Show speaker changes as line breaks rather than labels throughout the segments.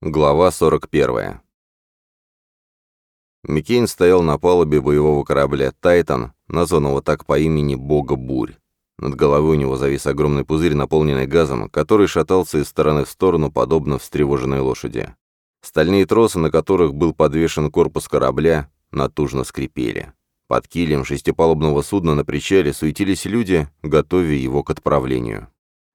Глава 41. Микейн стоял на палубе боевого корабля «Тайтан», названного так по имени Бога Бурь. Над головой у него завис огромный пузырь, наполненный газом, который шатался из стороны в сторону, подобно встревоженной лошади. Стальные тросы, на которых был подвешен корпус корабля, натужно скрипели. Под килем шестипалубного судна на причале суетились люди, готовя его к отправлению.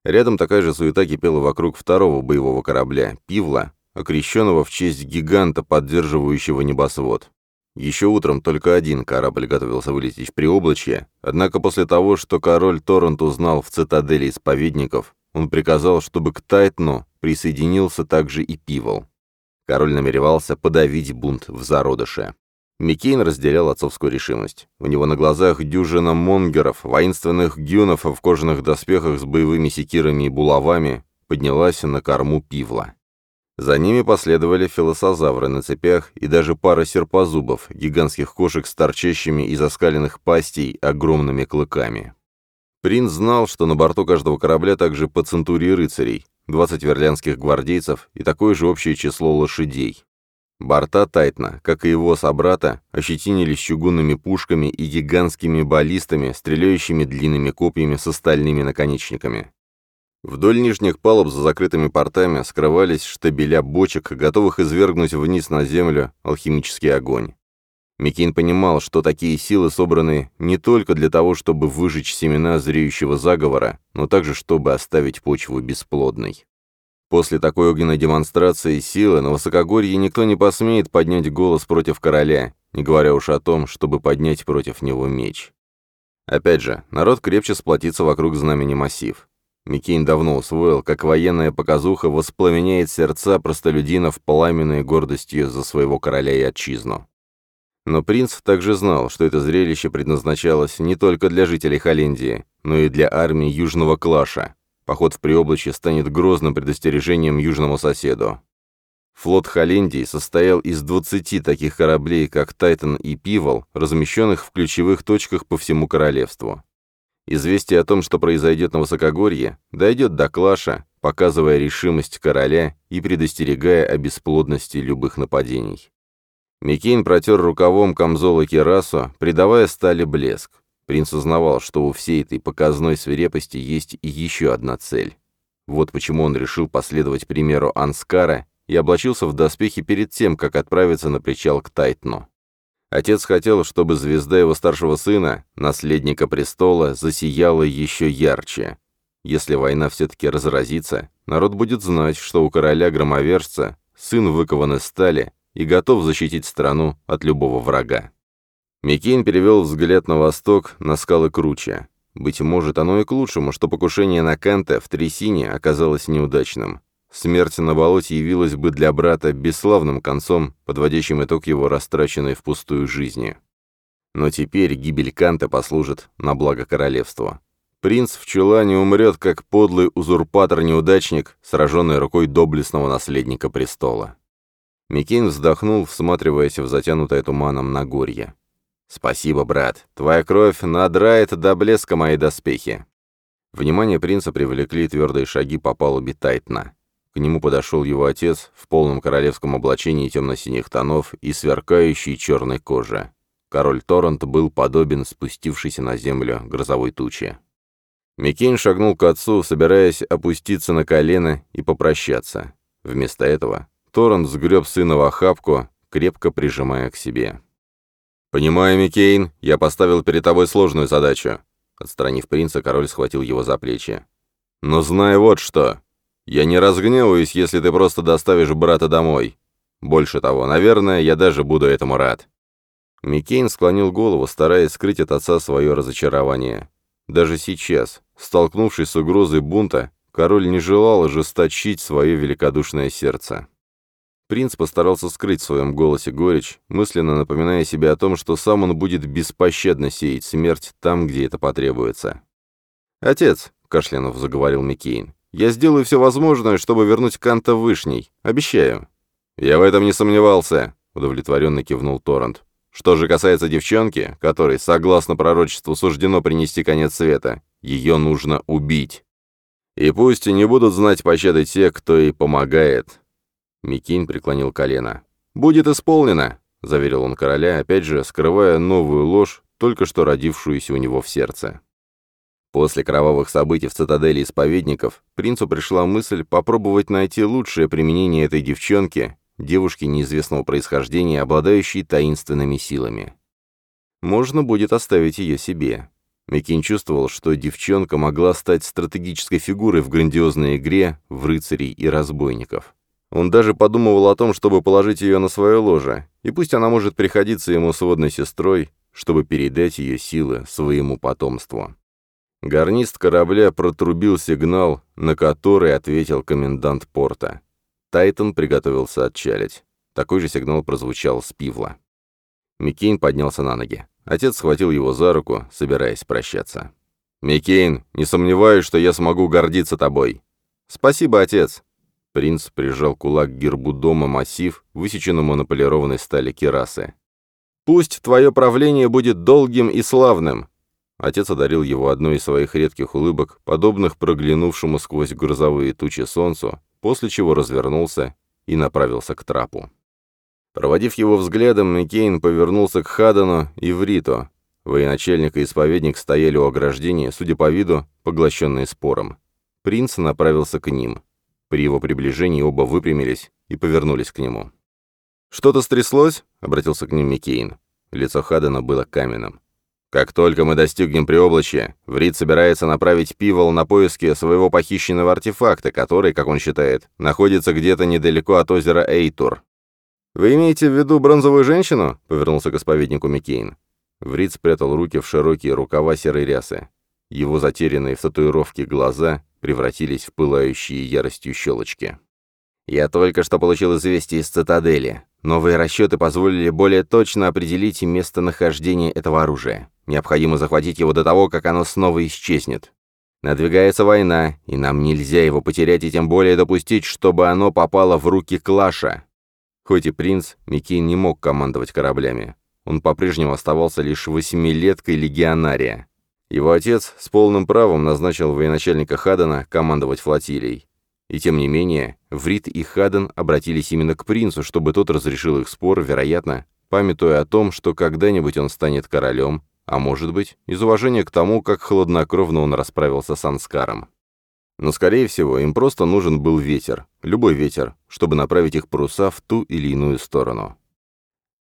Рядом такая же суета кипела вокруг второго боевого корабля «Пивла», окрещенного в честь гиганта, поддерживающего небосвод. Еще утром только один корабль готовился вылететь в Приоблачье, однако после того, что король Торрент узнал в цитадели исповедников, он приказал, чтобы к Тайтну присоединился также и Пивол. Король намеревался подавить бунт в зародыше. Микейн разделял отцовскую решимость. У него на глазах дюжина монгеров, воинственных гюнов в кожаных доспехах с боевыми секирами и булавами поднялась на корму пивла. За ними последовали филосозавры на цепях и даже пара серпозубов, гигантских кошек с торчащими из оскаленных пастей огромными клыками. Принц знал, что на борту каждого корабля также по центурии рыцарей, 20 верлянских гвардейцев и такое же общее число лошадей. Борта Тайтна, как и его собрата, ощетинились чугунными пушками и гигантскими баллистами, стреляющими длинными копьями с стальными наконечниками. Вдоль нижних палуб за закрытыми портами скрывались штабеля бочек, готовых извергнуть вниз на землю алхимический огонь. Микин понимал, что такие силы собраны не только для того, чтобы выжечь семена зреющего заговора, но также чтобы оставить почву бесплодной. После такой огненной демонстрации силы на высокогорье никто не посмеет поднять голос против короля, не говоря уж о том, чтобы поднять против него меч. Опять же, народ крепче сплотится вокруг знамени массив. Микейн давно усвоил, как военная показуха воспламеняет сердца простолюдинов, пламенной гордостью за своего короля и отчизну. Но принц также знал, что это зрелище предназначалось не только для жителей Холлендии, но и для армии Южного Клаша. Поход в Приоблачье станет грозным предостережением южному соседу. Флот Холлендии состоял из 20 таких кораблей, как Тайтон и «Пивол», размещенных в ключевых точках по всему королевству. Известие о том, что произойдет на Высокогорье, дойдет до Клаша, показывая решимость короля и предостерегая о бесплодности любых нападений. Микейн протер рукавом камзола Керасу, придавая стали блеск. Принц узнавал, что у всей этой показной свирепости есть и еще одна цель. Вот почему он решил последовать примеру Анскара и облачился в доспехи перед тем, как отправиться на причал к Тайтну. Отец хотел, чтобы звезда его старшего сына, наследника престола, засияла еще ярче. Если война все-таки разразится, народ будет знать, что у короля-громовержца сын выкован из стали и готов защитить страну от любого врага. Микейн перевел взгляд на восток, на скалы круче. Быть может, оно и к лучшему, что покушение на Канта в трясине оказалось неудачным. Смерть на болоте явилась бы для брата бесславным концом, подводящим итог его растраченной впустую жизни. Но теперь гибель Канта послужит на благо королевства. Принц в чулане умрет, как подлый узурпатор-неудачник, сраженный рукой доблестного наследника престола. Микейн вздохнул, всматриваясь в затянутое туманом Нагорье. «Спасибо, брат. Твоя кровь надрает до блеска мои доспехи». Внимание принца привлекли твердые шаги по палубе Тайтна. К нему подошел его отец в полном королевском облачении темно-синих тонов и сверкающей черной кожи. Король Торрент был подобен спустившейся на землю грозовой туче. Микейн шагнул к отцу, собираясь опуститься на колено и попрощаться. Вместо этого Торрент сгреб сына в охапку, крепко прижимая к себе. «Понимаю, Микейн, я поставил перед тобой сложную задачу». Отстранив принца, король схватил его за плечи. «Но знай вот что. Я не разгневаюсь, если ты просто доставишь брата домой. Больше того, наверное, я даже буду этому рад». Микейн склонил голову, стараясь скрыть от отца свое разочарование. Даже сейчас, столкнувшись с угрозой бунта, король не желал ожесточить свое великодушное сердце. Принц постарался скрыть в своем голосе горечь, мысленно напоминая себе о том, что сам он будет беспощадно сеять смерть там, где это потребуется. «Отец», — кашлянув заговорил Микейн. Я сделаю все возможное, чтобы вернуть Канта в Вышний. Обещаю». «Я в этом не сомневался», — удовлетворенно кивнул Торрент. «Что же касается девчонки, которой, согласно пророчеству, суждено принести конец света, ее нужно убить. И пусть не будут знать пощады те, кто ей помогает». Микин преклонил колено. «Будет исполнено», — заверил он короля, опять же скрывая новую ложь, только что родившуюся у него в сердце. После кровавых событий в цитадели исповедников принцу пришла мысль попробовать найти лучшее применение этой девчонки, девушки неизвестного происхождения, обладающей таинственными силами. Можно будет оставить ее себе. Микин чувствовал, что девчонка могла стать стратегической фигурой в грандиозной игре в рыцарей и разбойников. Он даже подумывал о том, чтобы положить ее на свое ложе, и пусть она может приходиться ему сводной сестрой, чтобы передать ее силы своему потомству. Гарнист корабля протрубил сигнал, на который ответил комендант порта. Тайтон приготовился отчалить. Такой же сигнал прозвучал с пивла. Миккейн поднялся на ноги. Отец схватил его за руку, собираясь прощаться. «Миккейн, не сомневаюсь, что я смогу гордиться тобой». «Спасибо, отец». Принц прижал кулак к гербу дома массив, высеченному на полированной стали керасы. «Пусть твое правление будет долгим и славным. Отец одарил его одной из своих редких улыбок, подобных проглянувшему сквозь грозовые тучи солнцу, после чего развернулся и направился к трапу. Проводив его взглядом, Микейн повернулся к Хадану и Врито. Военачальник и исповедник стояли у ограждения, судя по виду, поглощенные спором. Принц направился к ним. При его приближении оба выпрямились и повернулись к нему. «Что-то стряслось?» — обратился к ним Микейн. Лицо Хадана было каменным. Как только мы достигнем приоблачья, Врит собирается направить Пивол на поиски своего похищенного артефакта, который, как он считает, находится где-то недалеко от озера Эйтур. «Вы имеете в виду бронзовую женщину?» — повернулся к исповеднику Микейн. Врид спрятал руки в широкие рукава серой рясы. Его затерянные в татуировке глаза превратились в пылающие яростью щелочки. «Я только что получил известие из цитадели. Новые расчеты позволили более точно определить местонахождение этого оружия. Необходимо захватить его до того, как оно снова исчезнет. Надвигается война, и нам нельзя его потерять и тем более допустить, чтобы оно попало в руки Клаша. Хоть и принц, Микин не мог командовать кораблями. Он по-прежнему оставался лишь восьмилеткой легионария. Его отец с полным правом назначил военачальника Хадана командовать флотилией. И тем не менее, Врит и Хаден обратились именно к принцу, чтобы тот разрешил их спор, вероятно, памятуя о том, что когда-нибудь он станет королем, а может быть, из уважения к тому, как хладнокровно он расправился с Анскаром. Но, скорее всего, им просто нужен был ветер, любой ветер, чтобы направить их паруса в ту или иную сторону.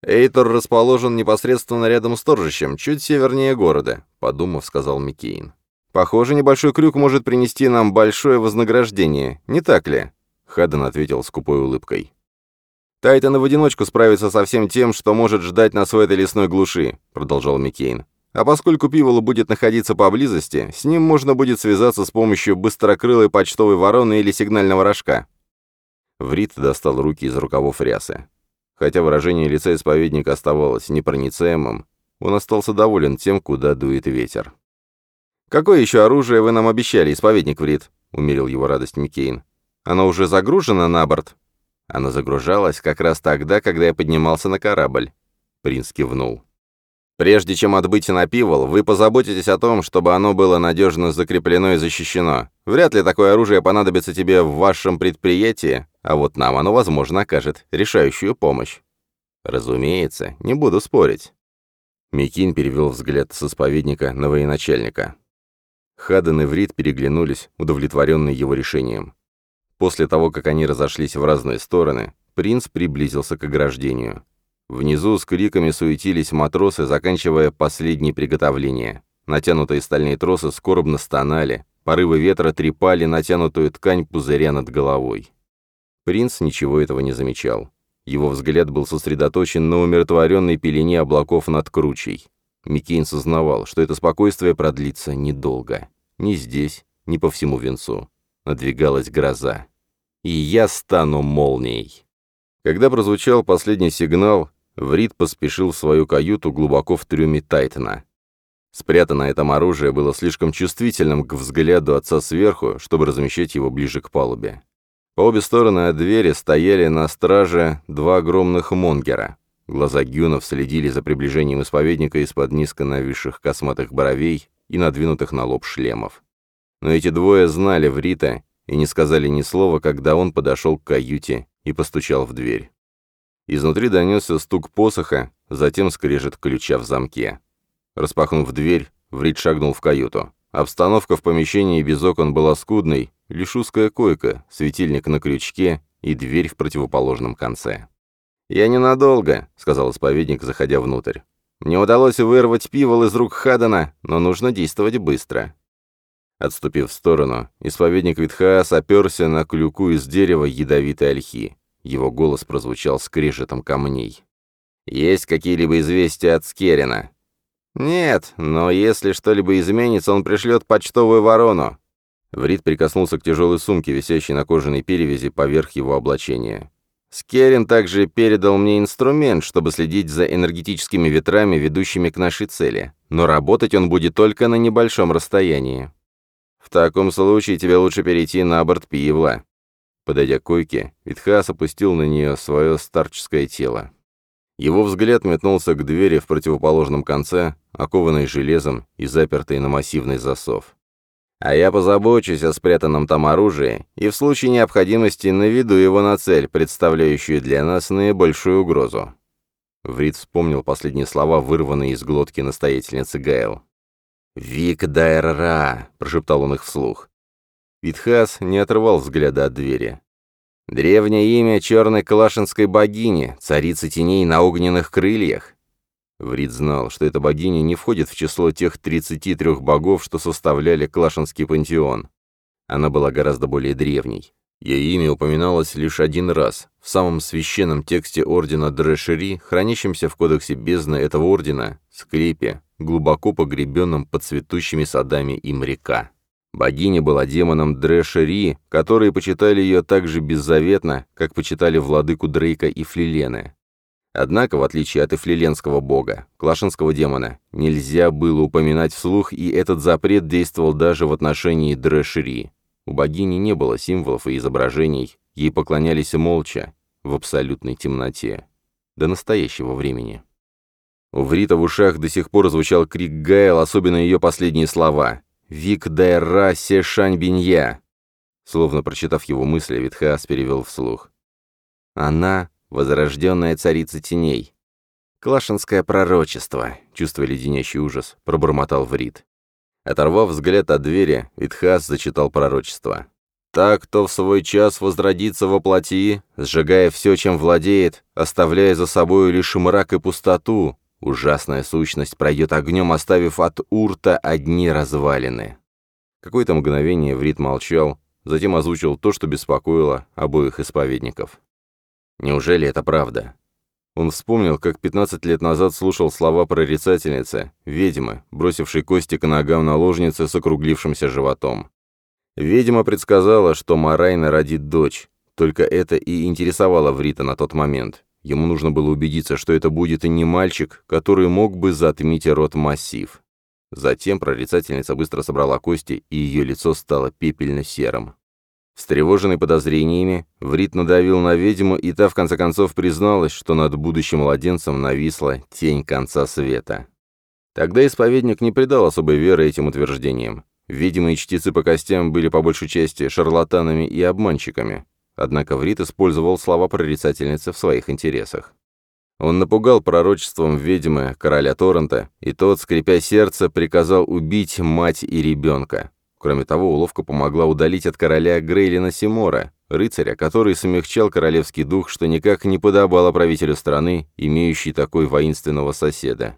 «Эйтор расположен непосредственно рядом с торжищем, чуть севернее города», — подумав, сказал Микейн. «Похоже, небольшой крюк может принести нам большое вознаграждение, не так ли?» Хадден ответил с купой улыбкой. «Тайтаны в одиночку справится со всем тем, что может ждать нас в этой лесной глуши», — продолжал Миккейн. «А поскольку Пивола будет находиться поблизости, с ним можно будет связаться с помощью быстрокрылой почтовой вороны или сигнального рожка». Врит достал руки из рукавов рясы. Хотя выражение лица исповедника оставалось непроницаемым, он остался доволен тем, куда дует ветер. «Какое еще оружие вы нам обещали, исповедник Врит?» — умерил его радость Миккейн. «Оно уже загружено на борт?» Оно загружалось как раз тогда, когда я поднимался на корабль. Принц кивнул. «Прежде чем отбыть на пивол, вы позаботитесь о том, чтобы оно было надежно закреплено и защищено. Вряд ли такое оружие понадобится тебе в вашем предприятии, а вот нам оно, возможно, окажет решающую помощь». «Разумеется, не буду спорить». Микин перевел взгляд с исповедника на военачальника. Хаден и Врит переглянулись, удовлетворенные его решением. После того, как они разошлись в разные стороны, принц приблизился к ограждению. Внизу с криками суетились матросы, заканчивая последние приготовления. Натянутые стальные тросы скорбно стонали, порывы ветра трепали натянутую ткань пузыря над головой. Принц ничего этого не замечал. Его взгляд был сосредоточен на умиротворенной пелене облаков над кручей. Микейн сознавал, что это спокойствие продлится недолго. Ни здесь, ни по всему венцу. Надвигалась гроза. И я стану молнией. Когда прозвучал последний сигнал, Врид поспешил в свою каюту глубоко в трюме Тайтона. Спрятанное там оружие было слишком чувствительным к взгляду отца сверху, чтобы размещать его ближе к палубе. По обе стороны от двери стояли на страже два огромных монгера. Глаза Гюнов следили за приближением исповедника из-под низко нависших косматых бровей, и надвинутых на лоб шлемов. Но эти двое знали Врита и не сказали ни слова, когда он подошел к каюте и постучал в дверь. Изнутри донесся стук посоха, затем скрежет ключа в замке. Распахнув дверь, Врит шагнул в каюту. Обстановка в помещении без окон была скудной, лишь узкая койка, светильник на крючке и дверь в противоположном конце. «Я ненадолго», — сказал исповедник, заходя внутрь. Не удалось вырвать пивол из рук Хадана, но нужно действовать быстро. Отступив в сторону, исповедник Витхаас оперся на клюку из дерева ядовитой ольхи. Его голос прозвучал скрежетом камней. «Есть какие-либо известия от Скерина?» «Нет, но если что-либо изменится, он пришлет почтовую ворону». Врид прикоснулся к тяжелой сумке, висящей на кожаной перевязи поверх его облачения. Скерин также передал мне инструмент, чтобы следить за энергетическими ветрами, ведущими к нашей цели, но работать он будет только на небольшом расстоянии. В таком случае тебе лучше перейти на борт Пиевла. Подойдя к койке, Витхас опустил на нее свое старческое тело. Его взгляд метнулся к двери в противоположном конце, окованной железом и запертой на массивный засов. А я позабочусь о спрятанном там оружии и в случае необходимости наведу его на цель, представляющую для нас наибольшую угрозу». Врид вспомнил последние слова, вырванные из глотки настоятельницы Гайл. «Вик Дайрара!» — прошептал он их вслух. Витхас не отрывал взгляда от двери. Древнее имя черной калашинской богини, царицы теней на огненных крыльях. Врид знал, что эта богиня не входит в число тех 33 богов, что составляли Клашинский пантеон. Она была гораздо более древней. Ее имя упоминалось лишь один раз, в самом священном тексте ордена Дрешери, хранящемся в кодексе бездны этого ордена, склепе, глубоко погребенном под цветущими садами им река. Богиня была демоном Дрешери, которые почитали ее так же беззаветно, как почитали владыку Дрейка и Флилены. Однако, в отличие от эфлиленского бога, клашинского демона, нельзя было упоминать вслух, и этот запрет действовал даже в отношении Дрэшери. У богини не было символов и изображений, ей поклонялись молча, в абсолютной темноте. До настоящего времени. У Врита в ушах до сих пор звучал крик Гайл, особенно ее последние слова. «Вик дайра се шань бинья!» Словно прочитав его мысли, Витхас перевел вслух. «Она возрожденная царица теней. Клашинское пророчество, чувство леденящий ужас, пробормотал Врит. Оторвав взгляд от двери, витхас зачитал пророчество. «Так, кто в свой час возродится во плоти, сжигая все, чем владеет, оставляя за собою лишь мрак и пустоту, ужасная сущность пройдет огнем, оставив от урта одни развалины». Какое-то мгновение Врит молчал, затем озвучил то, что беспокоило обоих исповедников. Неужели это правда? Он вспомнил, как 15 лет назад слушал слова прорицательницы, ведьмы, бросившей кости к ногам наложницы с округлившимся животом. Ведьма предсказала, что Марайна родит дочь. Только это и интересовало Врита на тот момент. Ему нужно было убедиться, что это будет и не мальчик, который мог бы затмить рот массив. Затем прорицательница быстро собрала кости, и ее лицо стало пепельно-серым. Встревоженный подозрениями, Врит надавил на ведьму, и та в конце концов призналась, что над будущим младенцем нависла тень конца света. Тогда исповедник не придал особой веры этим утверждениям. Видимо, и чтецы по костям были по большей части шарлатанами и обманщиками. Однако Врит использовал слова прорицательницы в своих интересах. Он напугал пророчеством ведьмы короля Торрента, и тот, скрипя сердце, приказал убить мать и ребенка. Кроме того, уловка помогла удалить от короля Грейлина Симора, рыцаря, который смягчал королевский дух, что никак не подобало правителю страны, имеющей такой воинственного соседа.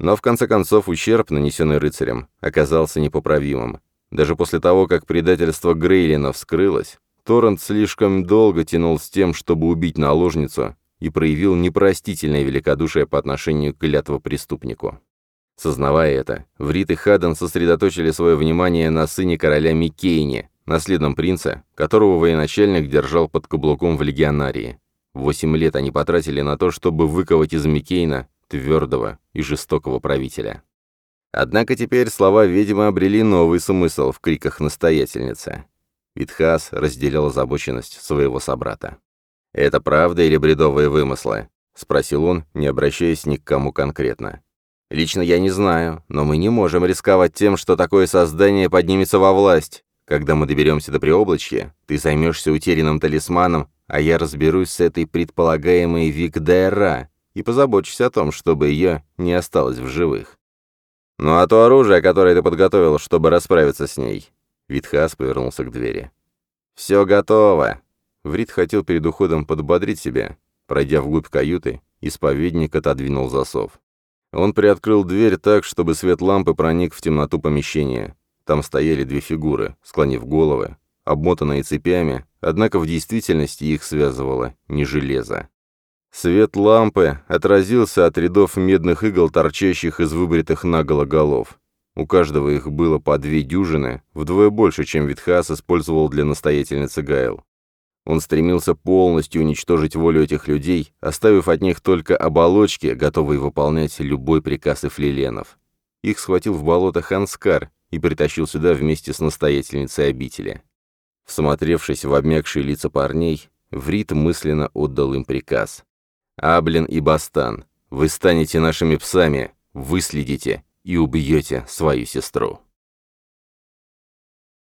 Но в конце концов ущерб, нанесенный рыцарем, оказался непоправимым. Даже после того, как предательство Грейлина вскрылось, Торрент слишком долго тянул с тем, чтобы убить наложницу, и проявил непростительное великодушие по отношению к клятвопреступнику. Сознавая это, Врит и Хаден сосредоточили свое внимание на сыне короля Микейне, наследном принце, которого военачальник держал под каблуком в легионарии. Восемь лет они потратили на то, чтобы выковать из Микейна твердого и жестокого правителя. Однако теперь слова видимо, обрели новый смысл в криках настоятельницы. Витхас разделял озабоченность своего собрата. «Это правда или бредовые вымыслы?» — спросил он, не обращаясь ни к кому конкретно. Лично я не знаю, но мы не можем рисковать тем, что такое создание поднимется во власть. Когда мы доберемся до преоблачья, ты займешься утерянным талисманом, а я разберусь с этой предполагаемой Викдера и позабочусь о том, чтобы ее не осталось в живых. Ну а то оружие, которое ты подготовил, чтобы расправиться с ней. Витхас повернулся к двери. «Все готово!» Врит хотел перед уходом подбодрить себя. Пройдя вглубь каюты, исповедник отодвинул засов. Он приоткрыл дверь так, чтобы свет лампы проник в темноту помещения. Там стояли две фигуры, склонив головы, обмотанные цепями, однако в действительности их связывало не железо. Свет лампы отразился от рядов медных игл, торчащих из выбритых наголо голов. У каждого их было по две дюжины, вдвое больше, чем Витхас использовал для настоятельницы Гайл. Он стремился полностью уничтожить волю этих людей, оставив от них только оболочки, готовые выполнять любой приказ эфлиленов. Их схватил в болото Ханскар и притащил сюда вместе с настоятельницей обители. Всмотревшись в обмякшие лица парней, Врит мысленно отдал им приказ. «Аблин и Бастан, вы станете нашими псами, выследите и убьете свою сестру».